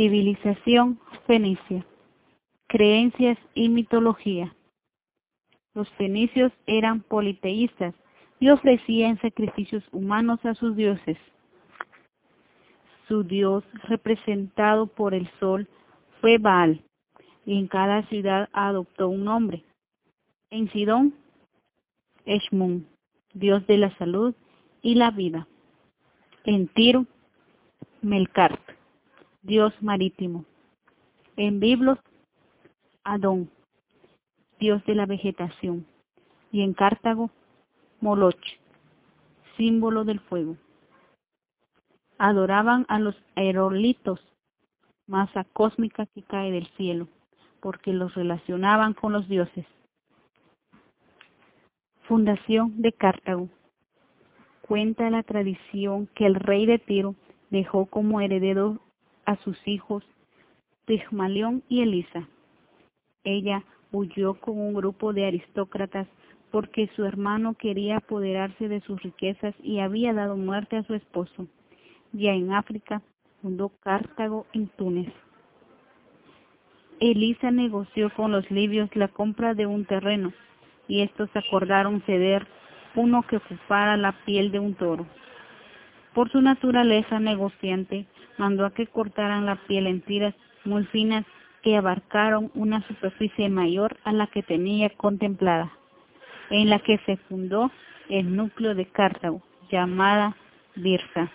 Civilización fenicia. Creencias y mitología. Los fenicios eran politeístas y ofrecían sacrificios humanos a sus dioses. Su dios, representado por el sol, fue Baal, y en cada ciudad adoptó un nombre. En Sidón, Eshmun, dios de la salud y la vida. En Tiro, Melkart, dios marítimo. En Biblos, Adón, dios de la vegetación. Y en Cartago, Moloch, símbolo del fuego. Adoraban a los aerolitos, masa cósmica que cae del cielo, porque los relacionaban con los dioses. Fundación de Cartago. Cuenta la tradición que el rey de Tiro dejó como heredero a sus hijos Pigmalión y Elisa. Ella huyó con un grupo de aristócratas porque su hermano quería apoderarse de sus riquezas y había dado muerte a su esposo. Ya en África fundó Cartago en Túnez. Elisa negoció con los libios la compra de un terreno y estos acordaron ceder uno que ocupara la piel de un toro. Por su naturaleza negociante, mandó a que cortaran la piel en tiras muy finas que abarcaron una superficie mayor a la que tenía contemplada, en la que se fundó el núcleo de Cartago, llamada Birsa.